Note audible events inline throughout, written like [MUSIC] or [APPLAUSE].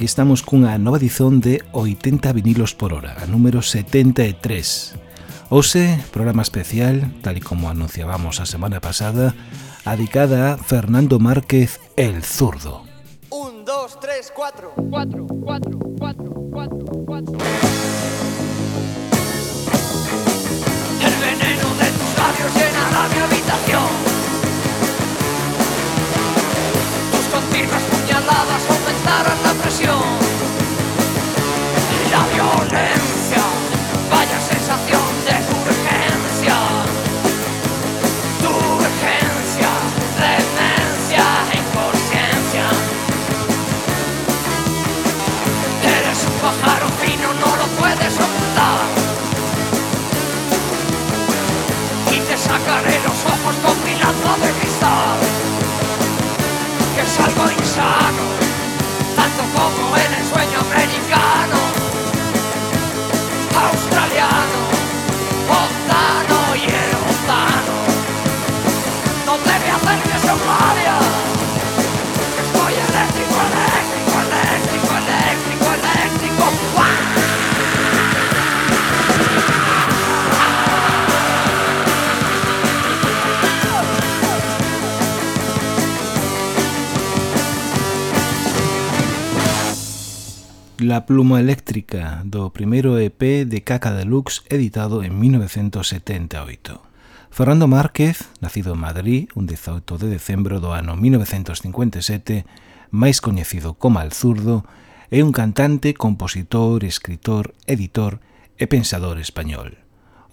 aquí estamos cunha nova edición de 80 vinilos por hora, a número 73. Hoxe, programa especial, tal y como anunciábamos a semana pasada, dedicada a Fernando Márquez El Zurdo. 1, 2, 3, 4. 4, 4. La pluma eléctrica do primeiro EP de Caca Deluxe editado en 1978. Fernando Márquez, nacido en Madrid un 18 de decembro do ano 1957, máis coñecido como Alzurdo, é un cantante, compositor, escritor, editor e pensador español.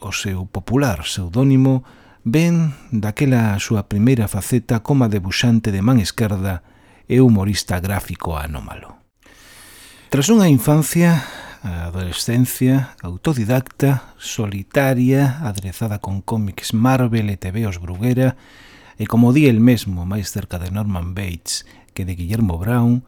O seu popular pseudónimo ven daquela súa primeira faceta como debuxante de man esquerda e humorista gráfico anómalo. Tras unha infancia, a adolescencia, autodidacta, solitaria, aderezada con cómics Marvel e TVOs Bruguera, e como di el mesmo máis cerca de Norman Bates que de Guillermo Brown,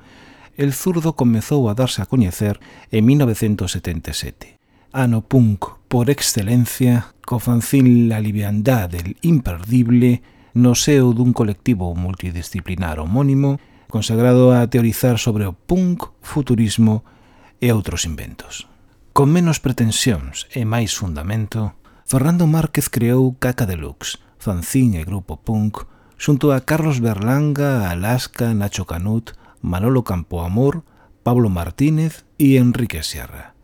el zurdo comezou a darse a coñecer en 1977. Ano punk por excelencia, co fanzín La liviandad del imperdible no seo dun colectivo multidisciplinar homónimo consagrado a teorizar sobre o punk, futurismo e outros inventos. Con menos pretensións e máis fundamento, Fernando Márquez creou Caca Deluxe, fanzín e grupo punk, xunto a Carlos Berlanga, Alaska, Nacho Canut, Manolo Campoamor, Pablo Martínez e Enrique Sierra.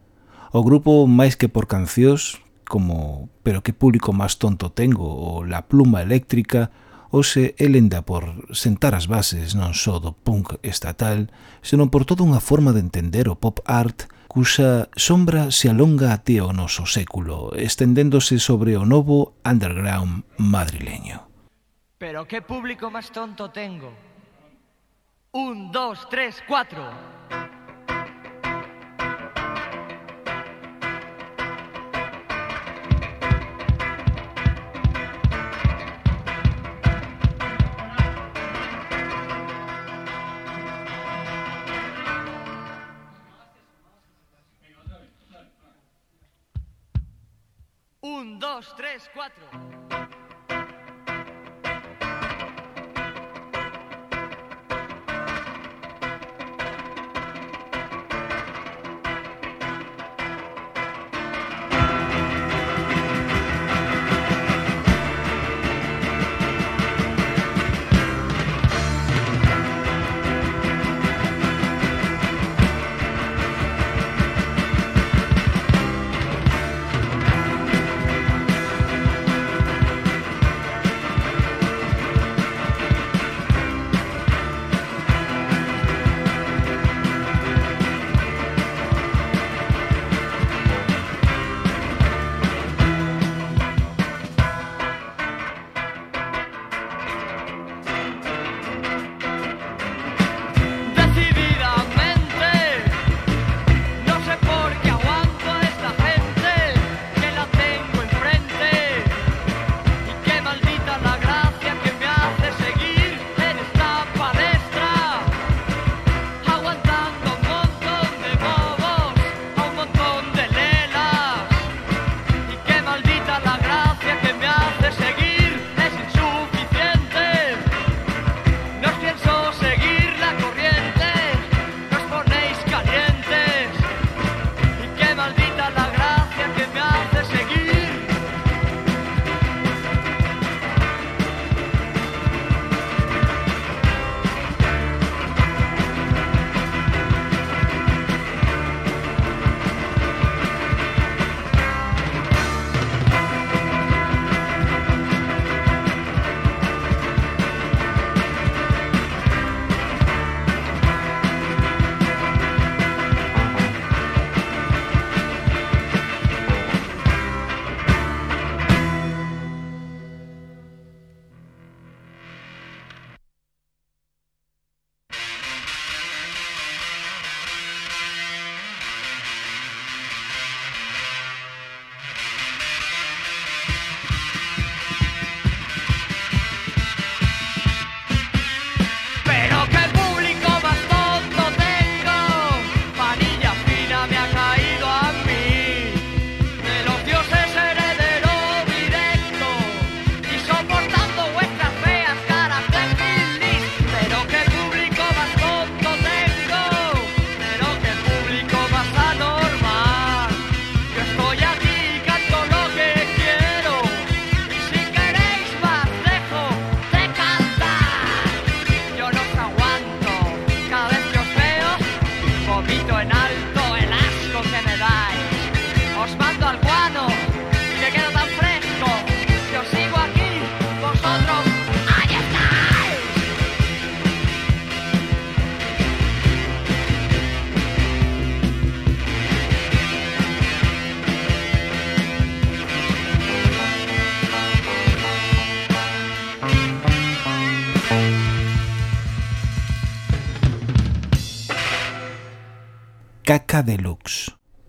O grupo máis que por cancións, como Pero que público máis tonto tengo ou La pluma eléctrica, Hoxe elenda é lenda por sentar as bases non só do punk estatal, senón por toda unha forma de entender o pop art cuxa sombra se alonga até o noso século, estendéndose sobre o novo underground madrileño. Pero que público máis tonto tengo. Un, dos, tres, cuatro. Dos, tres, cuatro.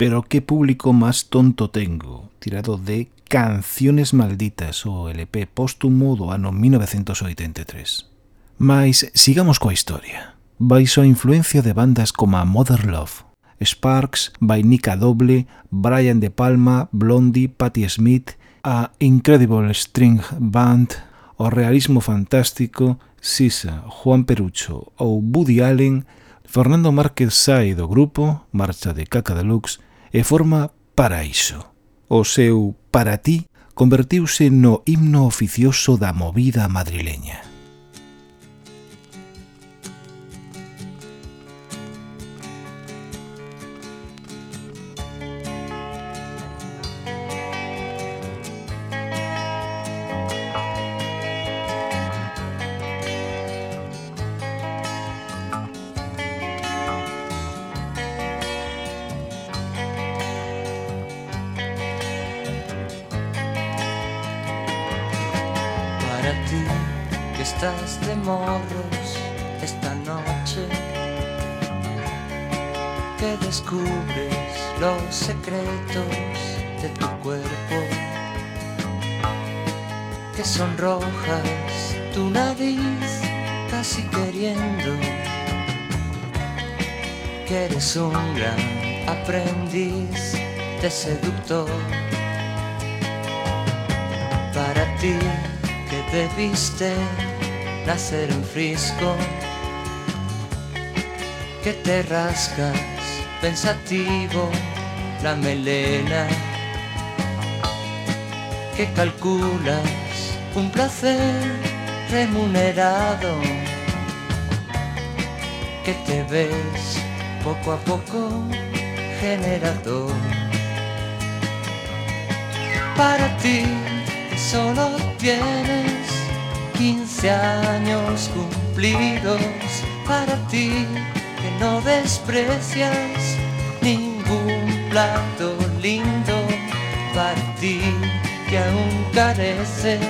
Pero que público más tonto tengo, tirado de Canciones Malditas, o LP póstumo do ano 1983. Mais sigamos coa historia. Baixo a influencia de bandas como a Mother Love, Sparks, Vainica Doble, Brian De Palma, Blondie, Patti Smith, a Incredible String Band, o realismo fantástico, Sisa, Juan Perucho ou Woody Allen, Fernando Márquez sai do grupo, marcha de Caca Deluxe, e forma Paraíso. O seu Para ti convertiuse no himno oficioso da movida madrileña. Para ti que estás de modos esta noche, que descubres los secretos de tu cuerpo, que sonrojas tu nariz casi queriendo, que eres un gran aprendiz de seductor. Para ti debiste nacer en Frisco, que te rascas pensativo la melena, que calculas un placer remunerado, que te ves poco a poco generador. Para ti solo tienes 15 años cumplidos, para ti que no desprecias ningún plato lindo, para ti que aún careces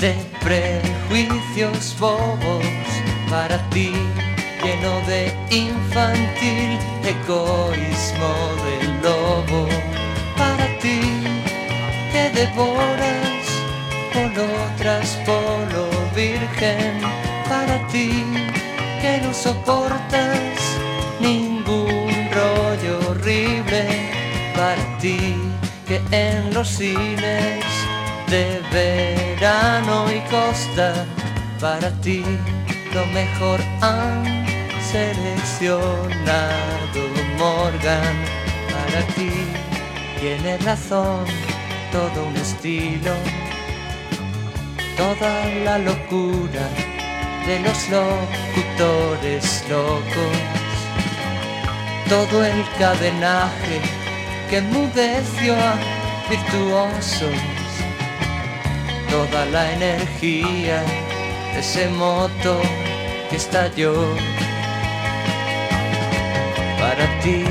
de prejuicios bobos, para ti lleno de infantil egoísmo del lobo, para ti que devoras por otras polo virgen para ti que no soportas ningún rollo horrible para ti que en los cines de verano y costa para ti lo mejor han seleccionado. Morgan para ti tienes razón todo un estilo, toda la locura de los locutores locos, todo el cadenaje que enmudeció a virtuosos, toda la energía de ese moto que estalló. Para ti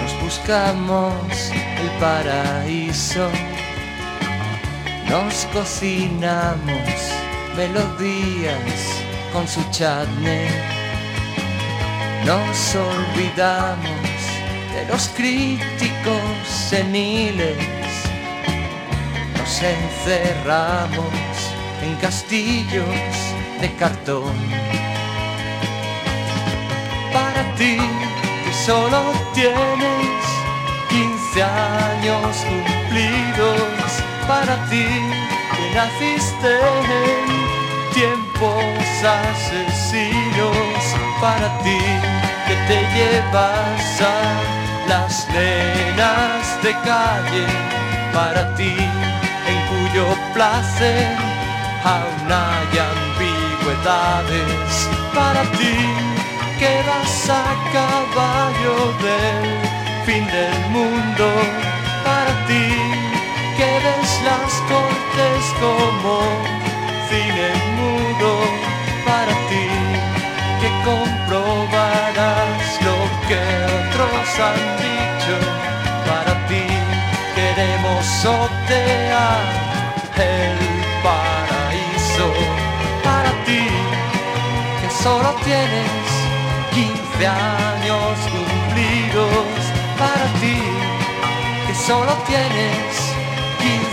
nos buscamos el paraíso nos cocinamos melodías con su chutney. Nos olvidamos de los críticos seniles. Nos encerramos en castillos de cartón. Para ti que solo tienes 15 años cumplidos para ti que naciste en tiempos asesinos, para ti que te llevas a las nenas de calle, para ti en cuyo placer aún hay ambigüedades, para ti que vas a caballo del fin del mundo, para ti que ves las cortes como cine mudo para ti, que comprobarás lo que otros han dicho para ti. Queremos sortear el paraíso para ti, que solo tienes 15 años cumplidos para ti, que solo tienes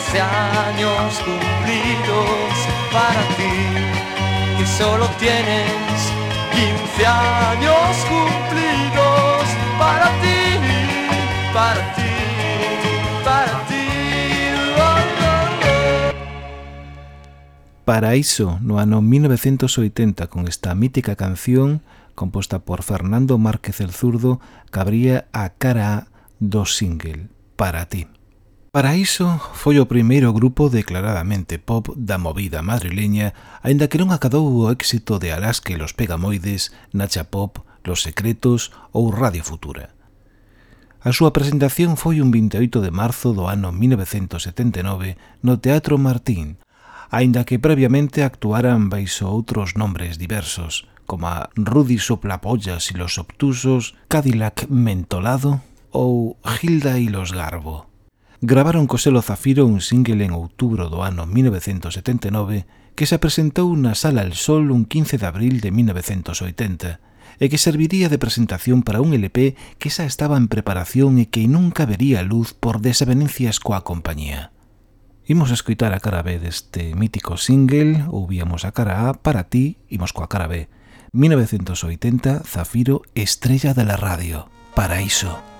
15 años cumplidos para ti, que solo tienes 15 años cumplidos para ti, para ti, para ti. Paraíso no ano 1980 con esta mítica canción composta por Fernando Márquez el Zurdo cabría a cara a do single Para ti. Para iso foi o primeiro grupo declaradamente pop da movida madrileña, aínda que non acadou o éxito de Alaska e los Pegamoides, Nacha Pop, Los Secretos ou Radio Futura. A súa presentación foi un 28 de marzo do ano 1979 no Teatro Martín, aínda que previamente actuaran baixo outros nombres diversos, como a Rudy Soplapollas y los Obtusos, Cadillac Mentolado ou Gilda y los Garbo gravaron co selo Zafiro un single en outubro do ano 1979 que se presentou na Sala El Sol un 15 de abril de 1980 e que serviría de presentación para un LP que xa estaba en preparación e que nunca vería luz por desavenencias coa compañía. Imos a escoitar a cara B deste mítico single, ouvíamos a cara A para ti, imos coa cara B. 1980, Zafiro, estrella de la radio, paraíso. Paraíso.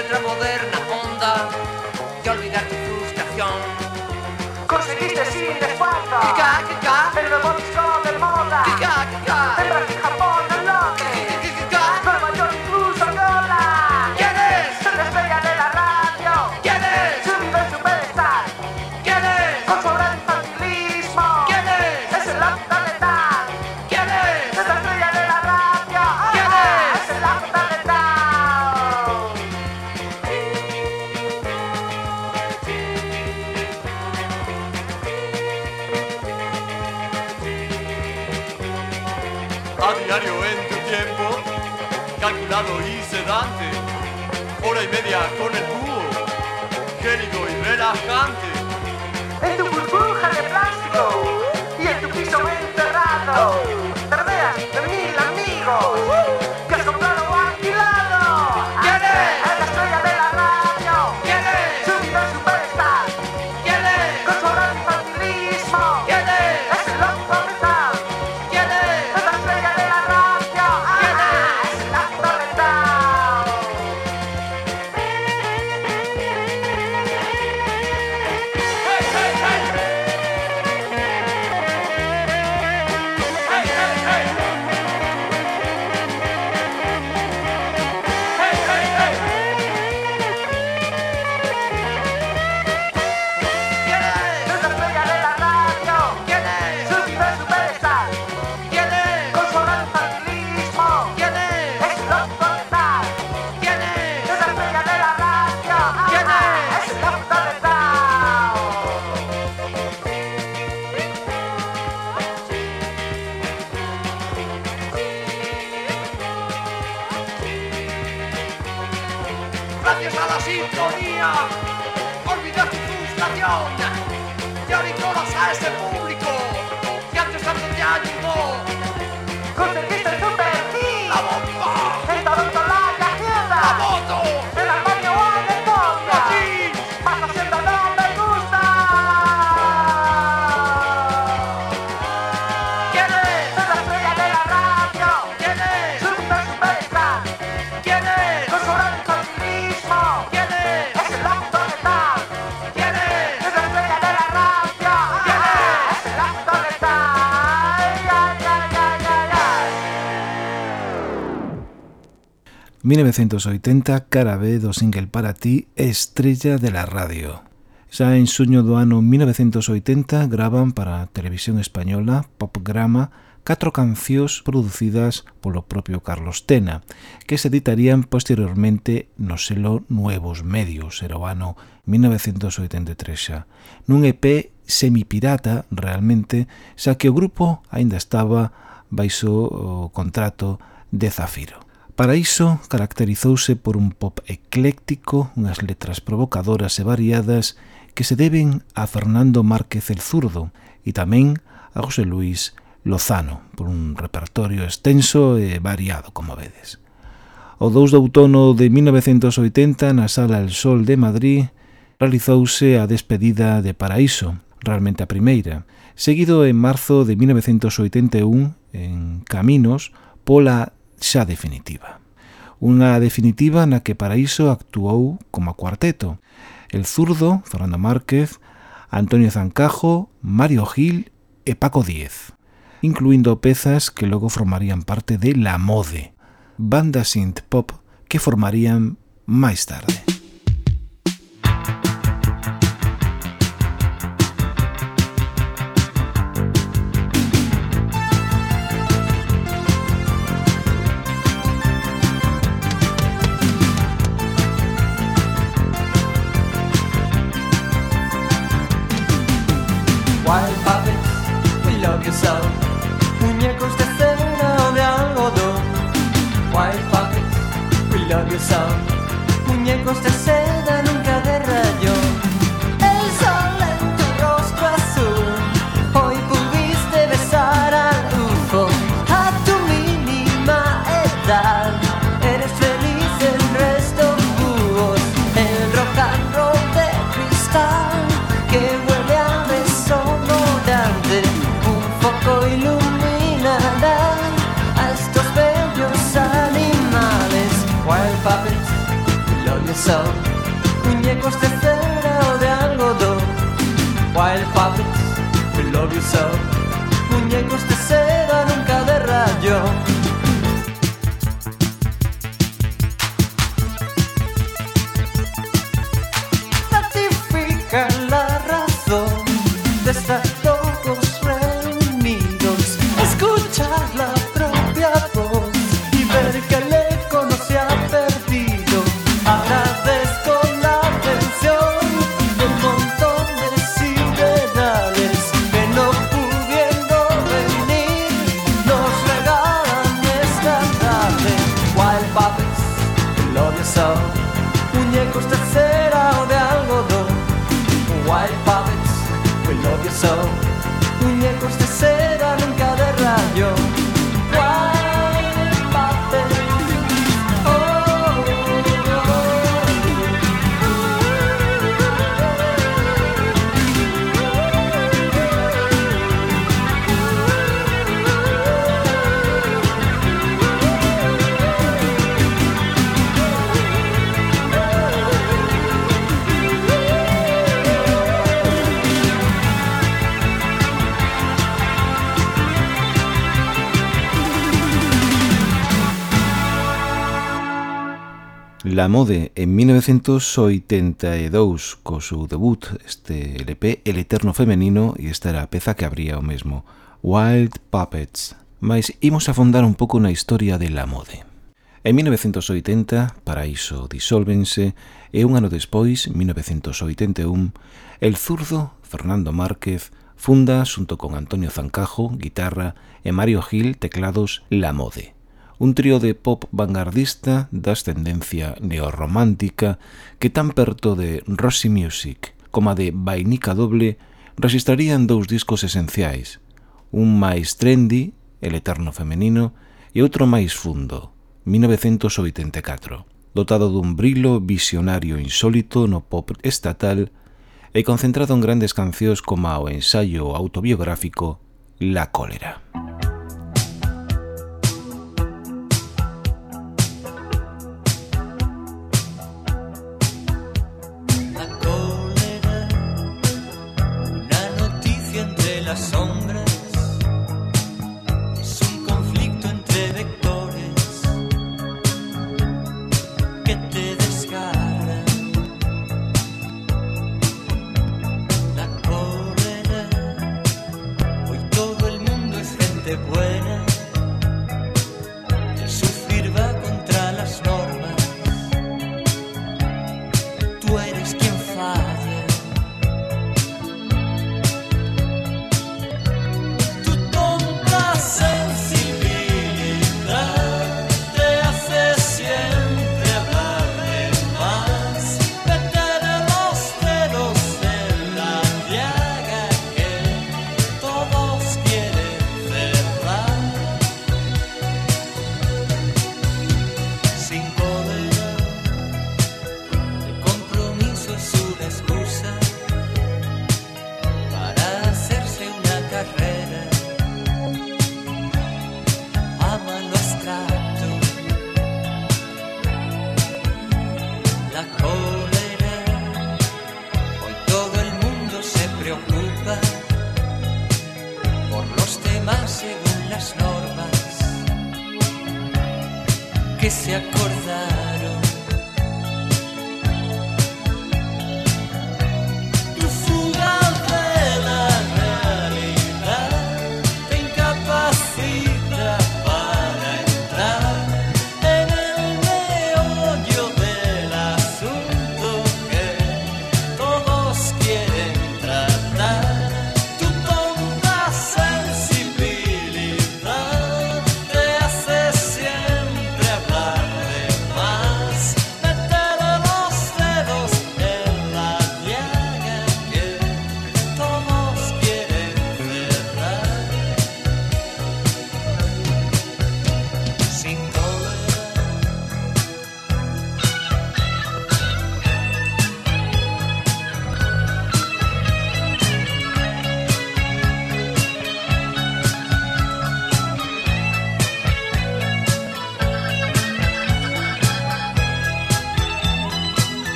Otra moderna onda de olvidar tu frustración. Conseguiste sin esfuerzo Stadion, io riconosco a essere pubblico, piatto stato di animo. 1980 cara B do single para ti Estrella de la Radio. Xa en suño do ano 1980 gravan para a televisión española Popgrama catro cancións producidas polo propio Carlos Tena, que se editarían posteriormente no selo Nuevos Medios, era o ano 1983 xa, nun EP semipirata realmente, xa que o grupo aínda estaba baixo o contrato de Zafiro. Para iso caracterizouse por un pop ecléctico, unhas letras provocadoras e variadas que se deben a Fernando Márquez el Zurdo e tamén a José Luis Lozano, por un repertorio extenso e variado, como vedes. O 2 de outono de 1980, na Sala El Sol de Madrid, realizouse a despedida de Paraíso, realmente a primeira, seguido en marzo de 1981, en Caminos, pola xa definitiva. Unha definitiva na que para iso actuou como cuarteto. El zurdo, Fernando Márquez, Antonio Zancajo, Mario Gil e Paco Díez, incluindo pezas que logo formarían parte de La Mode, banda synth-pop que formarían máis tarde. La Mode en 1982 co seu debut este LP El Eterno Femenino e esta era a peza que abría o mesmo Wild Puppets. Mas imos afondar un pouco na historia de La Mode. En 1980 Paraíso disólvense e un ano despois, 1981 El zurdo Fernando Márquez funda xunto con Antonio Zancajo, guitarra e Mario Gil, teclados La Mode un trío de pop vanguardista da ascendencia neorromántica que tan perto de Rossi Music como a de Vainica Doble registrarían dous discos esenciais, un máis trendy, El Eterno Femenino, e outro máis fundo, 1984, dotado dun brilo visionario insólito no pop estatal e concentrado en grandes cancións como o ensaio autobiográfico La cólera. buena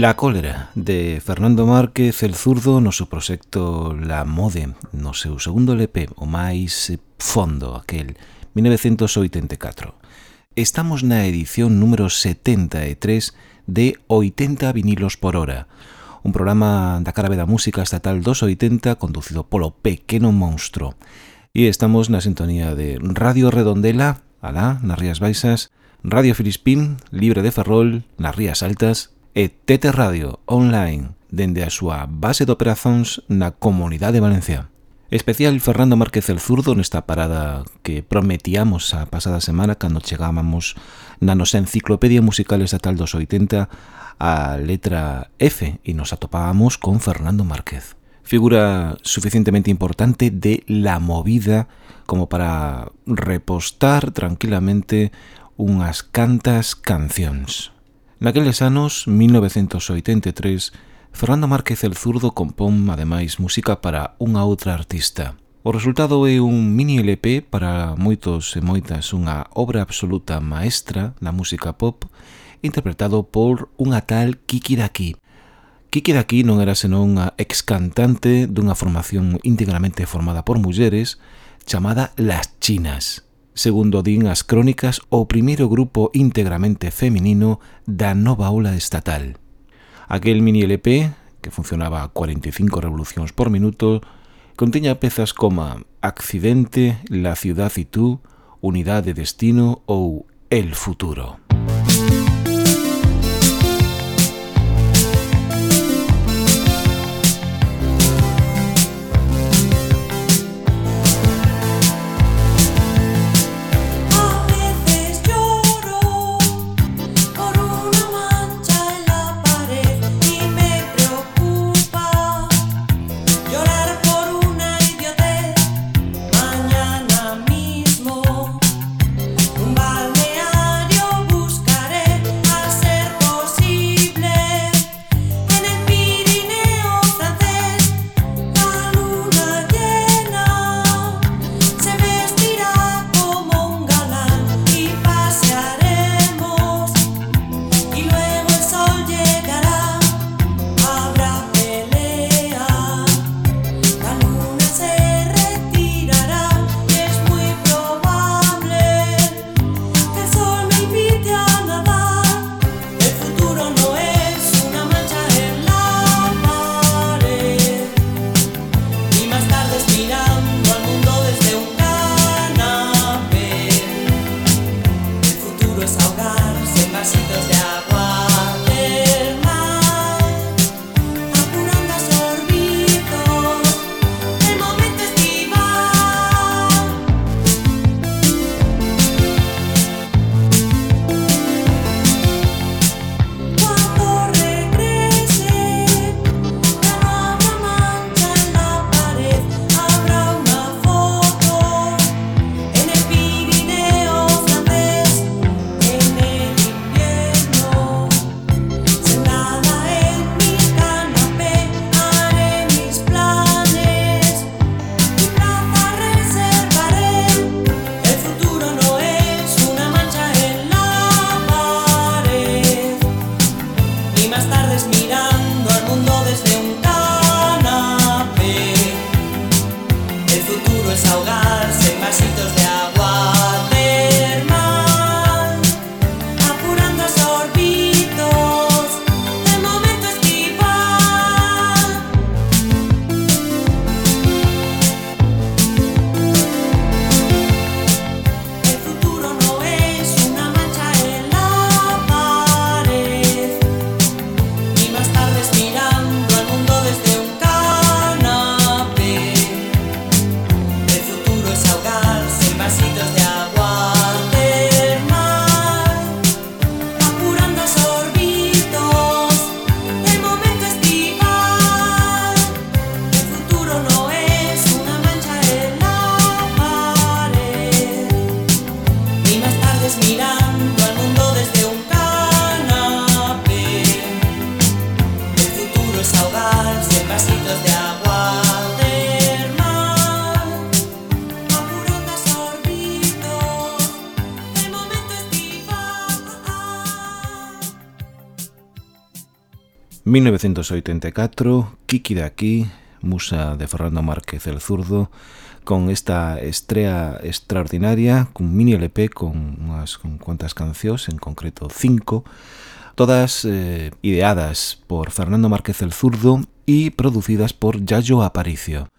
La cólera de Fernando Márquez el zurdo no seu proxecto La Mode no seu segundo LP o máis fondo aquel 1984 Estamos na edición número 73 de 80 vinilos por hora un programa da cara da música estatal dos 80 conducido polo Pequeno Monstro e estamos na sintonía de Radio Redondela alá nas Rías Baixas Radio Filispín, Libre de Ferrol, nas Rías Altas e TT Radio Online dende a súa base de operacións na Comunidade Valencia. Especial Fernando Márquez el Zurdo nesta parada que prometíamos a pasada semana cando chegábamos na nosa enciclopedia musical estatal dos 80 a letra F e nos atopábamos con Fernando Márquez figura suficientemente importante de la movida como para repostar tranquilamente unhas cantas cancións. Naqueles anos 1983, Fernando Márquez el Zurdo compón ademais música para unha outra artista. O resultado é un mini LP para moitos e moitas unha obra absoluta maestra na música pop interpretado por unha tal Kiki Daki. Kiki Daki non era senón unha ex cantante dunha formación íntegramente formada por mulleres chamada Las Chinas segundo din as crónicas, o primeiro grupo íntegramente feminino da nova ola estatal. Aquel mini LP, que funcionaba a 45 revolucións por minuto, contiña pezas como Accidente, La ciudad y tú, Unidade de destino ou El futuro. Salgado, sem maçãs 1984, Kiki de aquí, musa de Fernando Márquez el Zurdo, con esta estrea extraordinaria, cun mini LP con unhas con cuantas cancións, en concreto cinco, todas eh, ideadas por Fernando Márquez el Zurdo e producidas por Yayo Aparicio.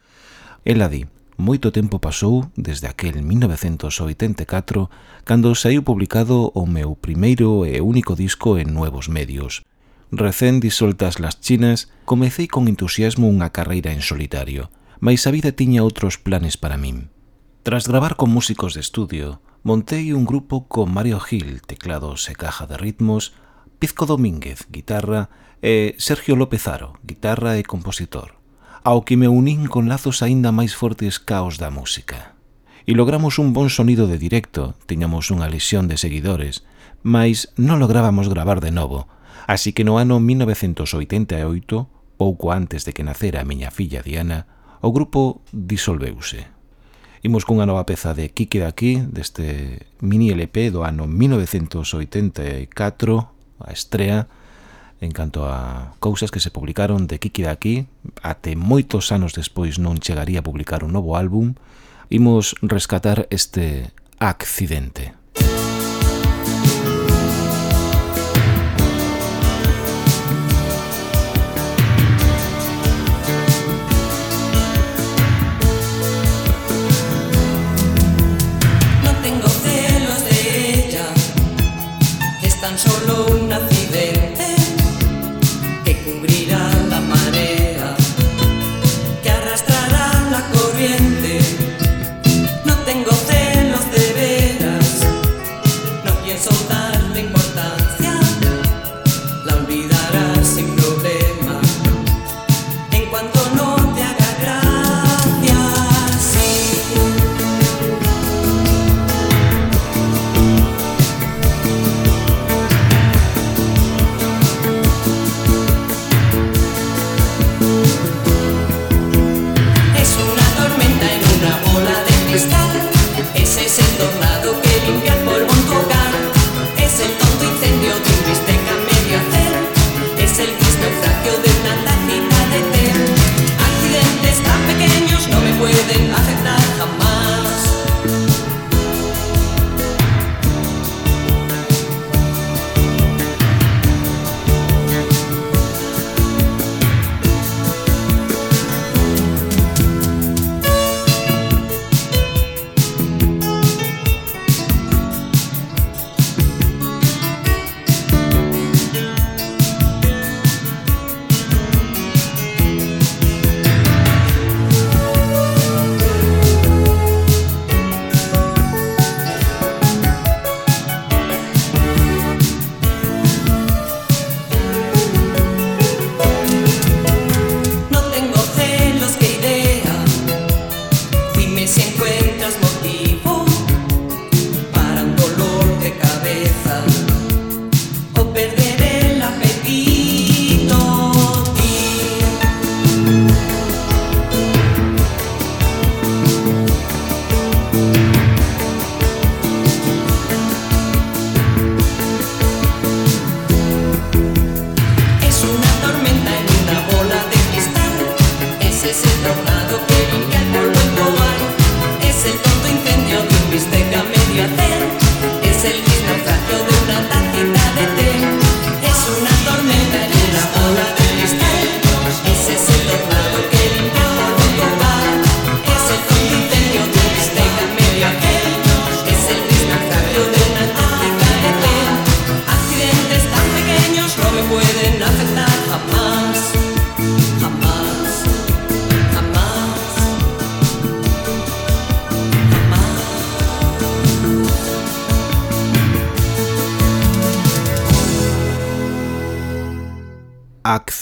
Eladi, moito tempo pasou desde aquel 1984 cando saiu publicado o meu primeiro e único disco en Nuevos Medios, Recén disoltas las chinas, comecei con entusiasmo unha carreira en solitario, mais a vida tiña outros planes para min. Tras gravar con músicos de estudio, montei un grupo con Mario Gil, teclados e caja de ritmos, Pizco Domínguez, guitarra, e Sergio López Aro, guitarra e compositor, ao que me unín con lazos aínda máis fortes caos da música. E logramos un bon sonido de directo, tiñamos unha lesión de seguidores, mas non lográbamos gravar de novo, Así que no ano 1988, pouco antes de que nacera a miña filla Diana, o grupo disolveuse. Imos cunha nova peza de Kike daqui, deste mini LP do ano 1984, a estrea, en canto a cousas que se publicaron de Kiki daqui, até moitos anos despois non chegaría a publicar un novo álbum, imos rescatar este accidente.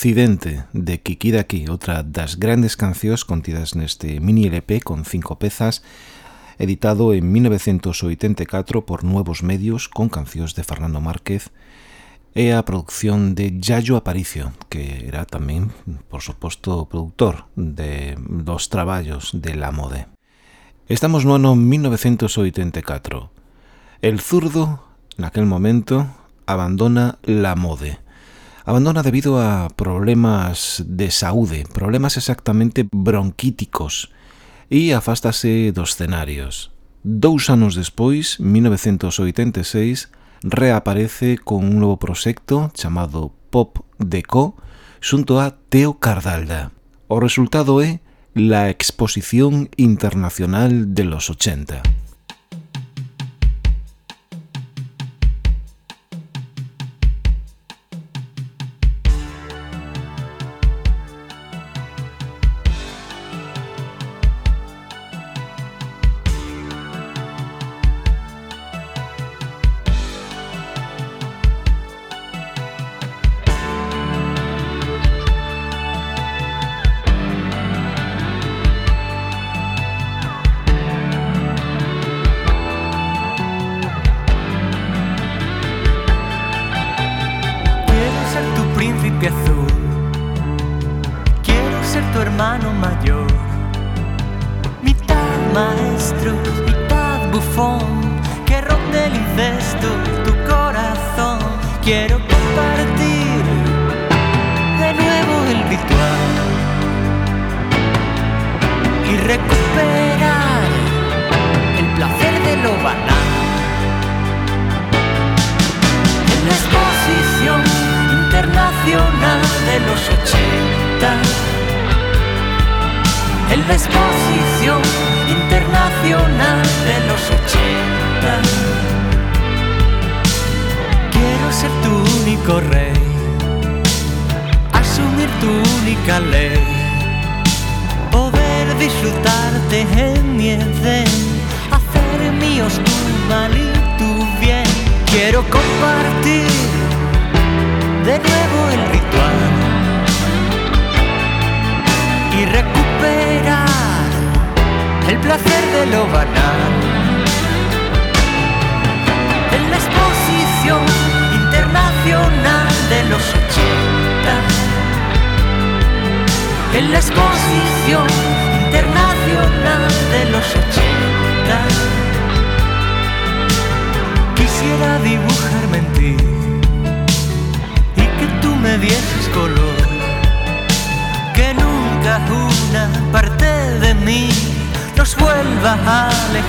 Accidente de Kikiraki, outra das grandes cancións contidas neste mini LP con cinco pezas, editado en 1984 por Nuevos Medios con cancións de Fernando Márquez e a producción de Yayo Aparicio, que era tamén, por suposto, produtor de dos traballos de la mode. Estamos no ano 1984. El zurdo, naquel momento, abandona la mode abandona debido a problemas de saúde, problemas exactamente bronquíticos, e afástase dos escenarios. Dous anos despois, 1986, reaparece con un novo proxecto chamado Pop Deco xunto a Teo Cardalda. O resultado é la Exposición Internacional de los 80.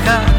America.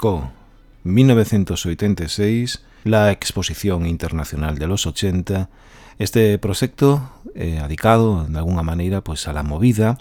publicó 1986 la Exposición Internacional de los 80, este proxecto eh, adicado, de alguna maneira, pois pues, a la movida,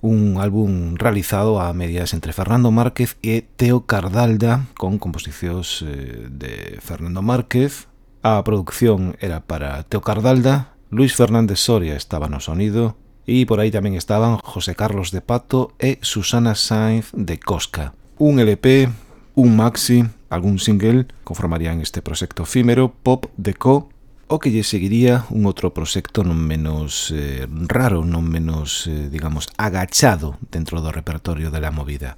un álbum realizado a medias entre Fernando Márquez e Teo Cardalda, con composicións eh, de Fernando Márquez. A producción era para Teo Cardalda, Luis Fernández Soria estaba no sonido, e por aí tamén estaban José Carlos de Pato e Susana Sainz de Cosca. Un LP un maxi, algún single, conformarían este proxecto efímero Pop Deco o que lle seguiría un outro proxecto non menos eh, raro, non menos, eh, digamos, agachado dentro do repertorio de la movida.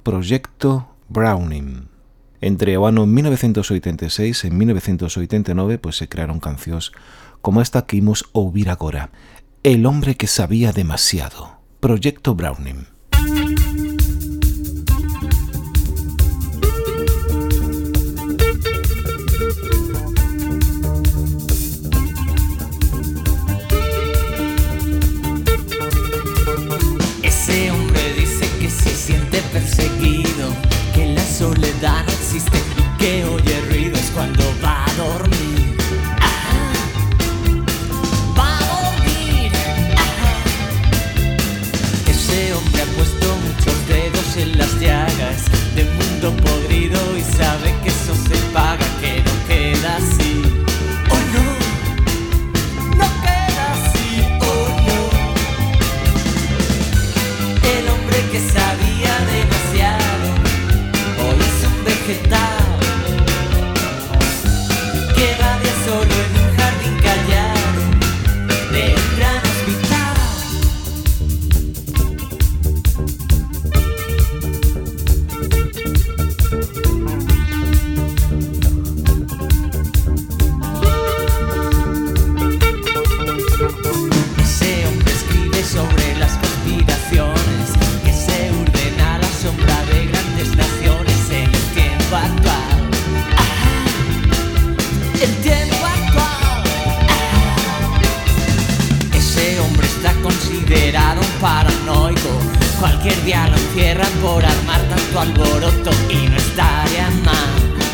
Proxecto Browning. Entre o ano 1986 e 1989 pois pues, se crearon cancións como esta que imos ouvir agora. El hombre que sabía demasiado. Proyecto Browning. Está considerado un paranoico. Cualquier día lo encierran por armar tanto alboroto y no estaría mal.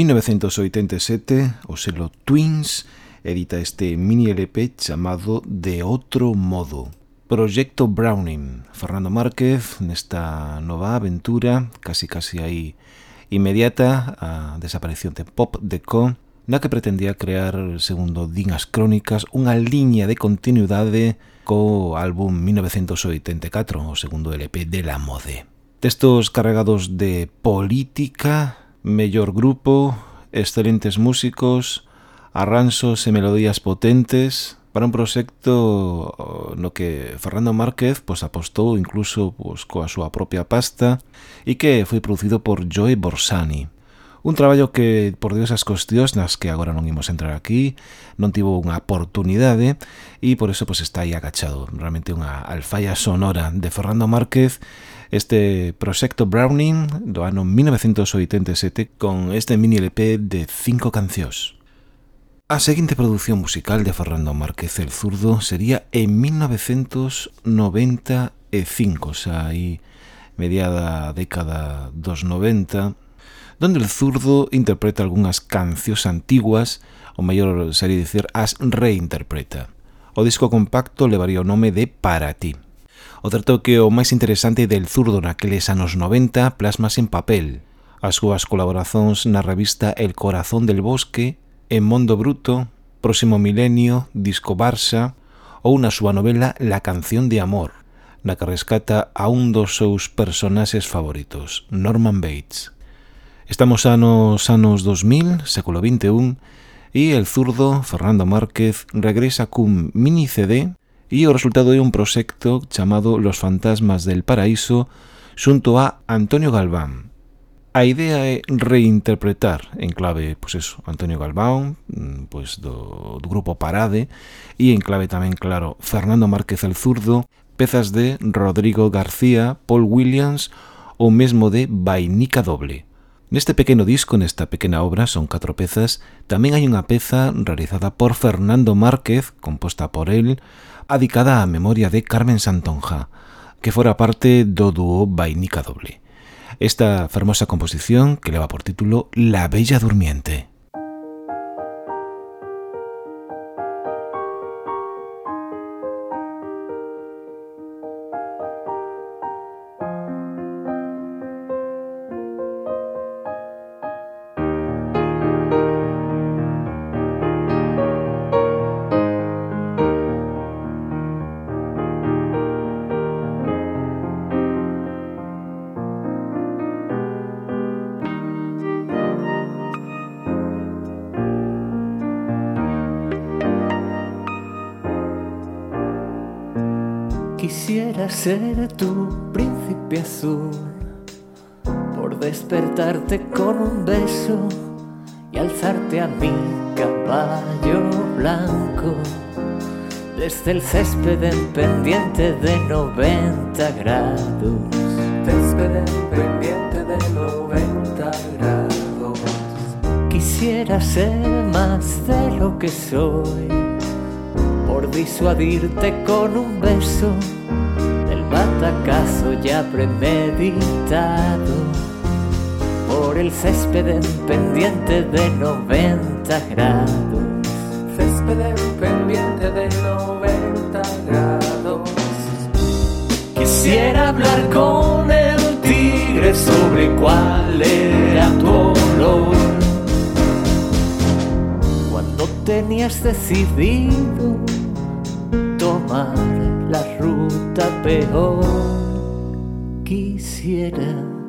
1987, o selo Twins edita este mini LP chamado De Outro Modo. Proyecto Browning, Fernando Márquez, nesta nova aventura, casi casi aí inmediata, a desaparición de Pop Deco, na que pretendía crear, segundo din as crónicas, unha liña de continuidade co álbum 1984, o segundo LP de la mode. Textos cargados de política, mellor grupo, excelentes músicos, arranxos e melodías potentes para un proxecto oh, no que Fernando Márquez pois, apostou incluso pois, coa súa propia pasta e que foi producido por Joey Borsani. Un traballo que, por diversas cuestións nas que agora non imos entrar aquí, non tivo unha oportunidade e por eso pois, está aí agachado. Realmente unha alfaia sonora de Fernando Márquez este proxecto Browning do ano 1987 con este mini LP de cinco cancións. A seguinte produción musical de Fernando Márquez el Zurdo sería en 1995, xa aí mediada década dos 90, donde el Zurdo interpreta algunhas cancións antiguas, ou mellor sería dicir, as reinterpreta. O disco compacto levaría o nome de Para ti. O certo é que o máis interesante del zurdo naqueles anos 90 plasmas en papel. As súas colaboracións na revista El Corazón del Bosque, En Mondo Bruto, Próximo Milenio, Disco Barça ou na súa novela La Canción de Amor, na que rescata a un dos seus personaxes favoritos, Norman Bates. Estamos anos anos 2000, século 21, e el zurdo Fernando Márquez regresa cun mini CD e o resultado é un proxecto chamado Los Fantasmas del Paraíso xunto a Antonio Galván. A idea é reinterpretar en clave, pois eso, Antonio Galván, pois do, do grupo Parade, e en clave tamén, claro, Fernando Márquez el Zurdo, pezas de Rodrigo García, Paul Williams ou mesmo de Vainica Doble. Neste pequeno disco, nesta pequena obra, son catro pezas, tamén hai unha peza realizada por Fernando Márquez, composta por él, adicada á memoria de Carmen Santonja, que fora parte do dúo Vainica Doble. Esta fermosa composición que leva por título La Bella Durmiente. Con un beso y alzarte a mi caballo blanco desde el césped en pendiente de 90 grados. Césped en pendiente de 90 grados. Quisiera ser más de lo que soy por disuadirte con un beso del batacazo ya premeditado por el césped en pendiente de 90 grados. Césped en pendiente de 90 grados. Quisiera hablar con el tigre sobre cuál era tu olor. Cuando tenías decidido tomar la ruta peor. Quisiera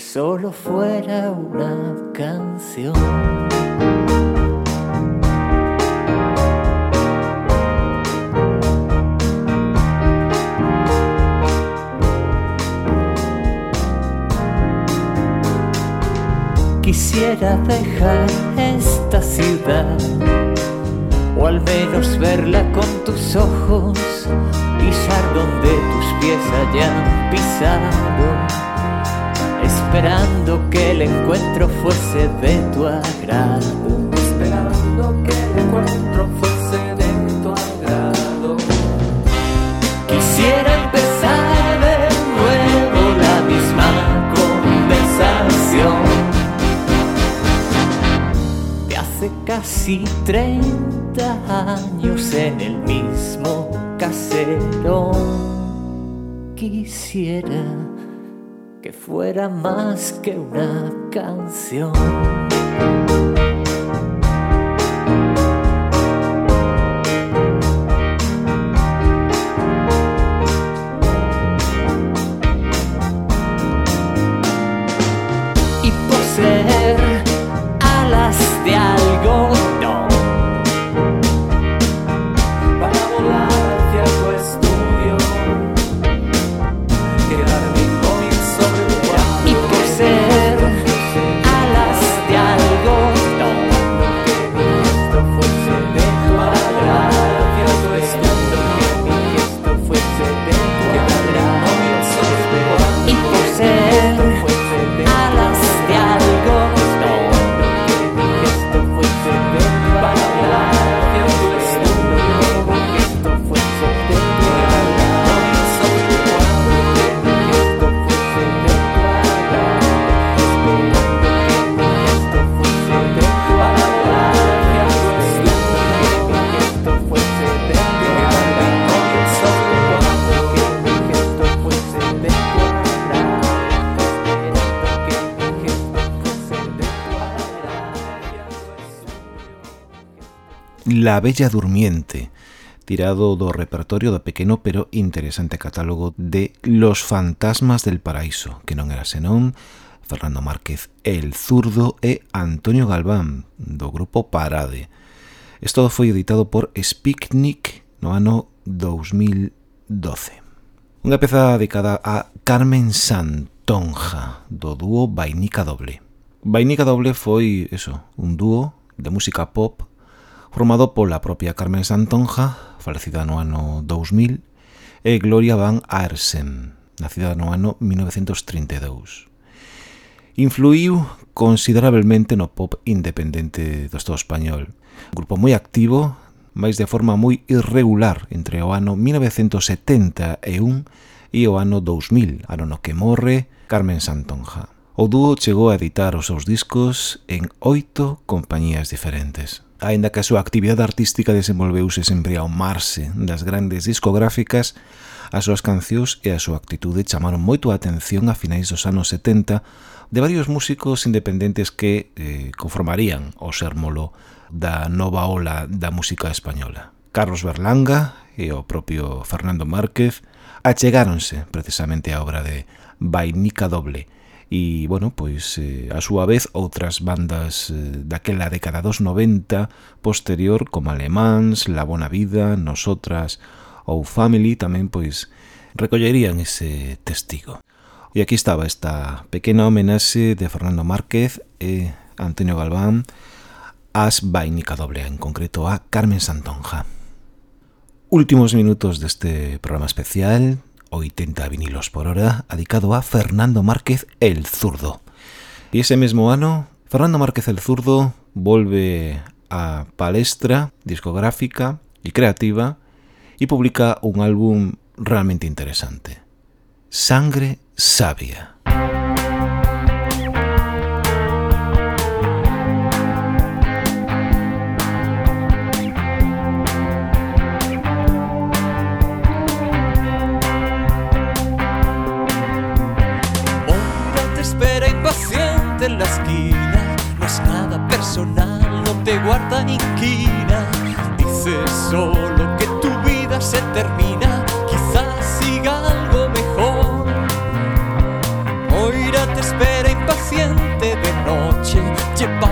solo fuera una canción. Quisiera dejar esta ciudad o al menos verla con tus ojos, pisar donde tus pies hayan pisado, esperando que el encuentro fuese de tu agrado, esperando que el encuentro fuese de tu agrado. Quisiera empezar de nuevo la misma conversación de hace casi 30 años en el mismo caserón. Quisiera fuera más que una canción. La Bella Durmiente, tirado do repertorio do pequeno pero interesante catálogo de Los Fantasmas del Paraíso, que non era senón Fernando Márquez El Zurdo e Antonio Galván, do grupo Parade. Isto foi editado por Spiknik no ano 2012. Unha peza dedicada a Carmen Santonja, do dúo Vainica Doble. Vainica Doble foi, eso, un dúo de música pop formado pola propia Carmen Santonja, falecida no ano 2000, e Gloria Van Aersen, nacida no ano 1932. Influiu considerablemente no pop independente do Estado español, Un grupo moi activo, máis de forma moi irregular entre o ano 1971 e o ano 2000, ano no que morre Carmen Santonja. O dúo chegou a editar os seus discos en oito compañías diferentes aínda que a súa actividade artística desenvolveuse sempre ao marxe das grandes discográficas, as súas cancións e a súa actitude chamaron moito a atención a finais dos anos 70 de varios músicos independentes que eh, conformarían o sérmolo da nova ola da música española. Carlos Berlanga e o propio Fernando Márquez achegáronse precisamente á obra de Vainica Doble, e, bueno, pois, eh, a súa vez, outras bandas eh, daquela década dos 90 posterior, como Alemáns, La Bona Vida, Nosotras ou Family, tamén, pois, recollerían ese testigo. E aquí estaba esta pequena homenaxe de Fernando Márquez e Antonio Galván as Vainica Doble, en concreto a Carmen Santonja. Últimos minutos deste programa especial, 80 vinilos por hora, dedicado a Fernando Márquez el Zurdo. Y ese mismo ano, Fernando Márquez el Zurdo volve a palestra discográfica y creativa y publica un álbum realmente interesante. Sangre Sabia. Inquina. Dices solo que tu vida se termina, quizás siga algo mejor. Moira te espera impaciente de noche, lleva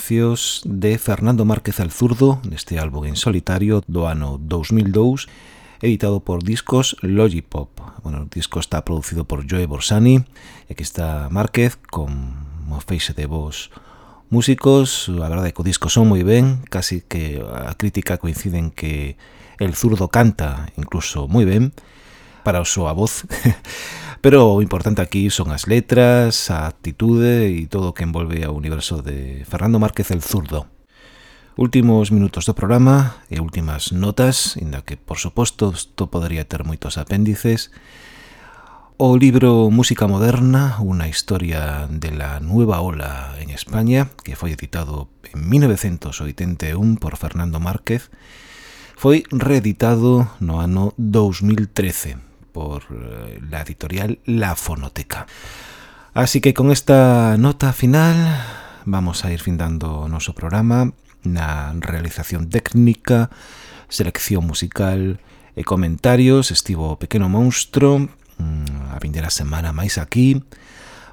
cancións de Fernando Márquez Alzurdo neste álbum en solitario do ano 2002 editado por Discos Logipop. Bueno, o disco está producido por Joe Borsani e que está Márquez con mo feixe de voz músicos. A verdade que o disco son moi ben, casi que a crítica coincide en que el zurdo canta incluso moi ben para o súa voz [LAUGHS] Pero o importante aquí son as letras, a actitude e todo o que envolve ao universo de Fernando Márquez el Zurdo. Últimos minutos do programa e últimas notas, inda que, por suposto, isto podría ter moitos apéndices, o libro Música Moderna, unha historia de la nueva ola en España, que foi editado en 1981 por Fernando Márquez, foi reeditado no ano 2013 por eh, la editorial La Fonoteca. Así que con esta nota final vamos a ir findando o noso programa na realización técnica, selección musical e comentarios. Estivo o pequeno monstro mm, a vindeira semana máis aquí.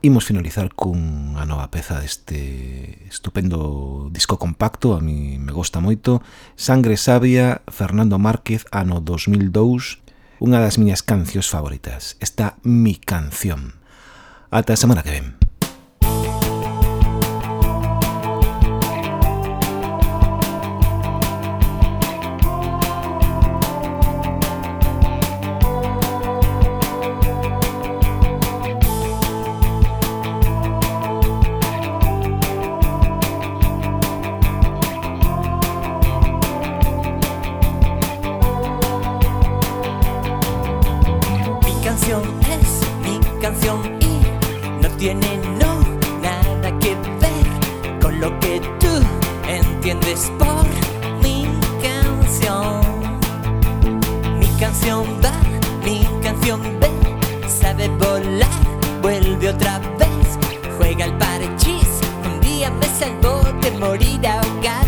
Imos finalizar cunha nova peza deste estupendo disco compacto, a mí me gosta moito, Sangre Sabia, Fernando Márquez, ano 2002, unha das miñas cancións favoritas. Esta mi canción. Ata a semana que ven. tiene no nada que ver con lo que tú entiendes por mi canción. Mi canción va, mi canción ve, sabe volar, vuelve otra vez, juega al parchís, un día me salvó de morir ahogado.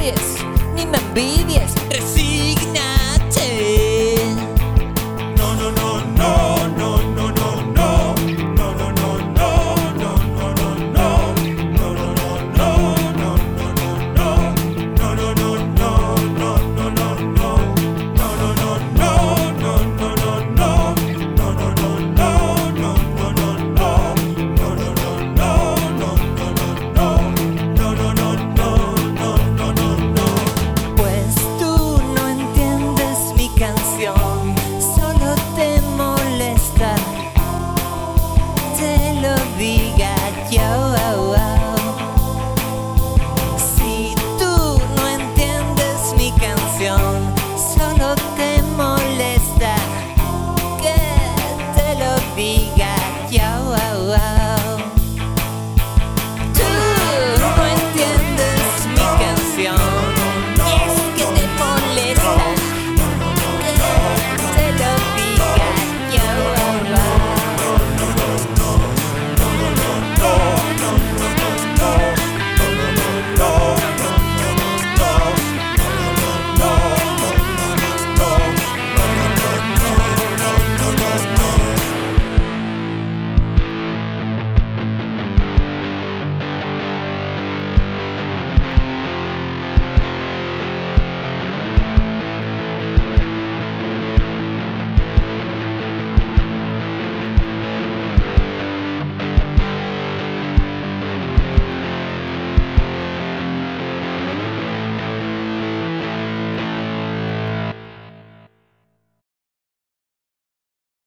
Odies ni me envidies.